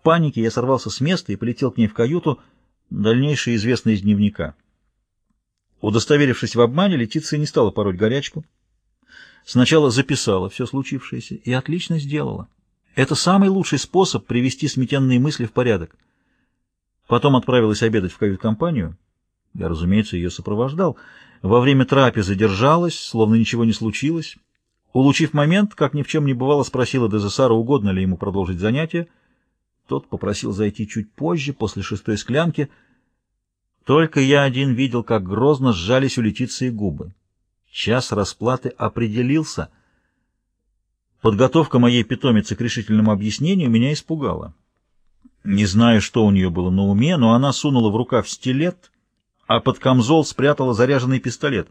панике я сорвался с места и полетел к ней в каюту, дальнейшее известно из дневника. Удостоверившись в обмане, Летиция не стала пороть горячку. Сначала записала все случившееся и отлично сделала. Это самый лучший способ привести сметенные мысли в порядок. Потом отправилась обедать в кают-компанию. Я, разумеется, ее сопровождал. Во время трапезы держалась, словно ничего не случилось. Улучив момент, как ни в чем не бывало, спросила Дезессара, угодно ли ему продолжить занятие. Тот попросил зайти чуть позже, после шестой склянки. Только я один видел, как грозно сжались у Летиции губы. Час расплаты определился. Подготовка моей питомицы к решительному объяснению меня испугала. Не знаю, что у нее было на уме, но она сунула в рукав стилет, а под камзол спрятала заряженный пистолет.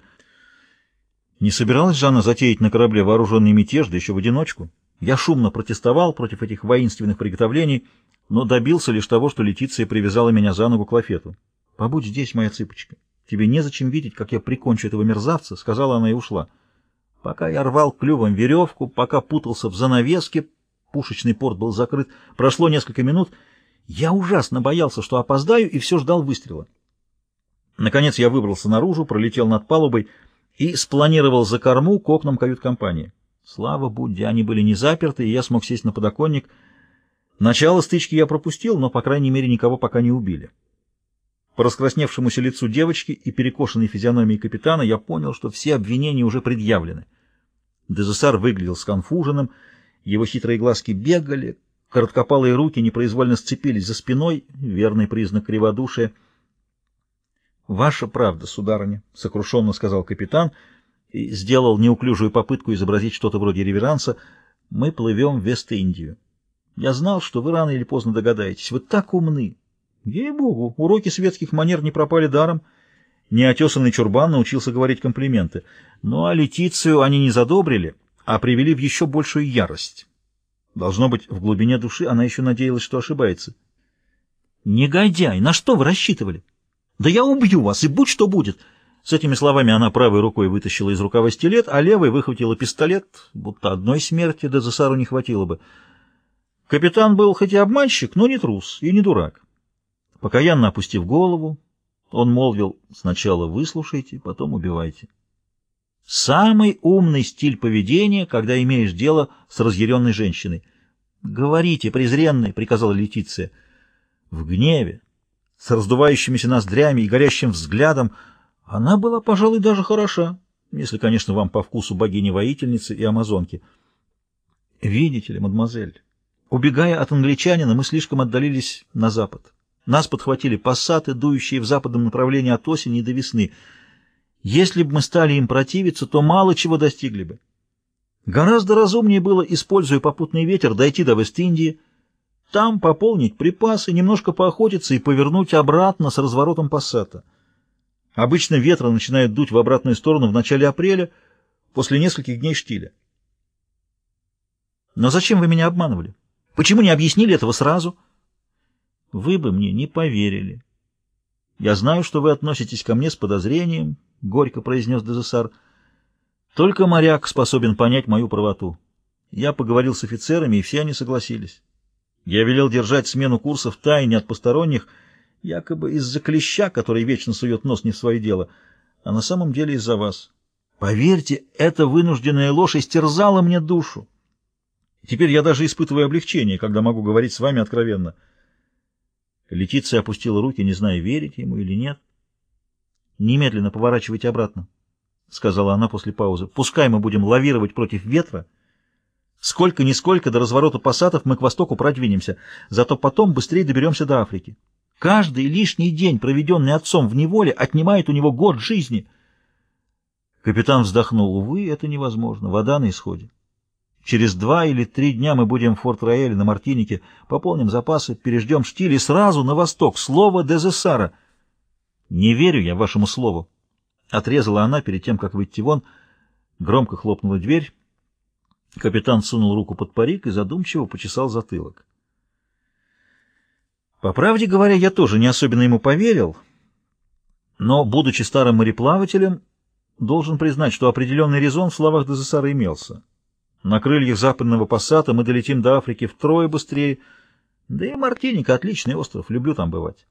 Не собиралась Жанна затеять на корабле вооруженный мятеж, да еще в одиночку? Я шумно протестовал против этих воинственных приготовлений, но добился лишь того, что Летиция привязала меня за ногу к лафету. «Побудь здесь, моя цыпочка. Тебе незачем видеть, как я прикончу этого мерзавца», — сказала она и ушла. Пока я рвал клювом веревку, пока путался в занавеске, пушечный порт был закрыт, прошло несколько минут, я ужасно боялся, что опоздаю, и все ждал выстрела. Наконец я выбрался наружу, пролетел над палубой и спланировал за корму к окнам кают-компании. Слава Будде, они были не заперты, и я смог сесть на подоконник. Начало стычки я пропустил, но, по крайней мере, никого пока не убили. По раскрасневшемуся лицу девочки и перекошенной физиономии капитана я понял, что все обвинения уже предъявлены. Дезессар выглядел сконфуженным, его хитрые глазки бегали, короткопалые руки непроизвольно сцепились за спиной, верный признак криводушия. «Ваша правда, сударыня», — сокрушенно сказал капитан и сделал неуклюжую попытку изобразить что-то вроде реверанса. «Мы плывем в Вест-Индию. Я знал, что вы рано или поздно догадаетесь. Вы так умны. Ей-богу, уроки светских манер не пропали даром. Неотесанный чурбан научился говорить комплименты. Ну а Летицию они не задобрили, а привели в еще большую ярость». Должно быть, в глубине души она еще надеялась, что ошибается. «Негодяй! На что вы рассчитывали? Да я убью вас, и будь что будет!» С этими словами она правой рукой вытащила из рукава стилет, а левой выхватила пистолет, будто одной смерти до засару не хватило бы. Капитан был хоть и обманщик, но не трус и не дурак. Покаянно опустив голову, он молвил «сначала выслушайте, потом убивайте». Самый умный стиль поведения, когда имеешь дело с разъяренной женщиной. «Говорите, презренный», — приказала Летиция. В гневе, с раздувающимися ноздрями и горящим взглядом, она была, пожалуй, даже хороша, если, конечно, вам по вкусу богини-воительницы и амазонки. Видите ли, мадемуазель, убегая от англичанина, мы слишком отдалились на запад. Нас подхватили пассаты, дующие в западном направлении от осени до весны — если бы мы стали им противиться, то мало чего достигли бы. Гораздо разумнее было, используя попутный ветер, дойти до Вест-Индии, там пополнить припасы, немножко поохотиться и повернуть обратно с разворотом пассата. Обычно ветры начинают дуть в обратную сторону в начале апреля, после нескольких дней штиля. Но зачем вы меня обманывали? Почему не объяснили этого сразу? Вы бы мне не поверили. Я знаю, что вы относитесь ко мне с подозрением, — горько произнес Дезессар. «Только моряк способен понять мою правоту. Я поговорил с офицерами, и все они согласились. Я велел держать смену курса в тайне от посторонних, якобы из-за клеща, который вечно сует нос не в свое дело, а на самом деле из-за вас. Поверьте, эта вынужденная ложь истерзала мне душу. Теперь я даже испытываю облегчение, когда могу говорить с вами откровенно». Летиция опустила руки, не зная, верить ему или нет. Немедленно поворачивайте обратно, — сказала она после паузы. — Пускай мы будем лавировать против ветра. Сколько-нисколько до разворота пассатов мы к востоку продвинемся, зато потом быстрее доберемся до Африки. Каждый лишний день, проведенный отцом в неволе, отнимает у него год жизни. Капитан вздохнул. Увы, это невозможно. Вода на исходе. Через два или три дня мы будем в Форт-Роэле на Мартинике, пополним запасы, переждем штиль и сразу на восток. Слово Дезессара — «Не верю я вашему слову!» Отрезала она перед тем, как выйти вон. Громко хлопнула дверь. Капитан сунул руку под парик и задумчиво почесал затылок. По правде говоря, я тоже не особенно ему поверил, но, будучи старым мореплавателем, должен признать, что определенный резон в словах Дезессара имелся. На крыльях западного пассата мы долетим до Африки втрое быстрее, Да и Мартиника — отличный остров, люблю там бывать.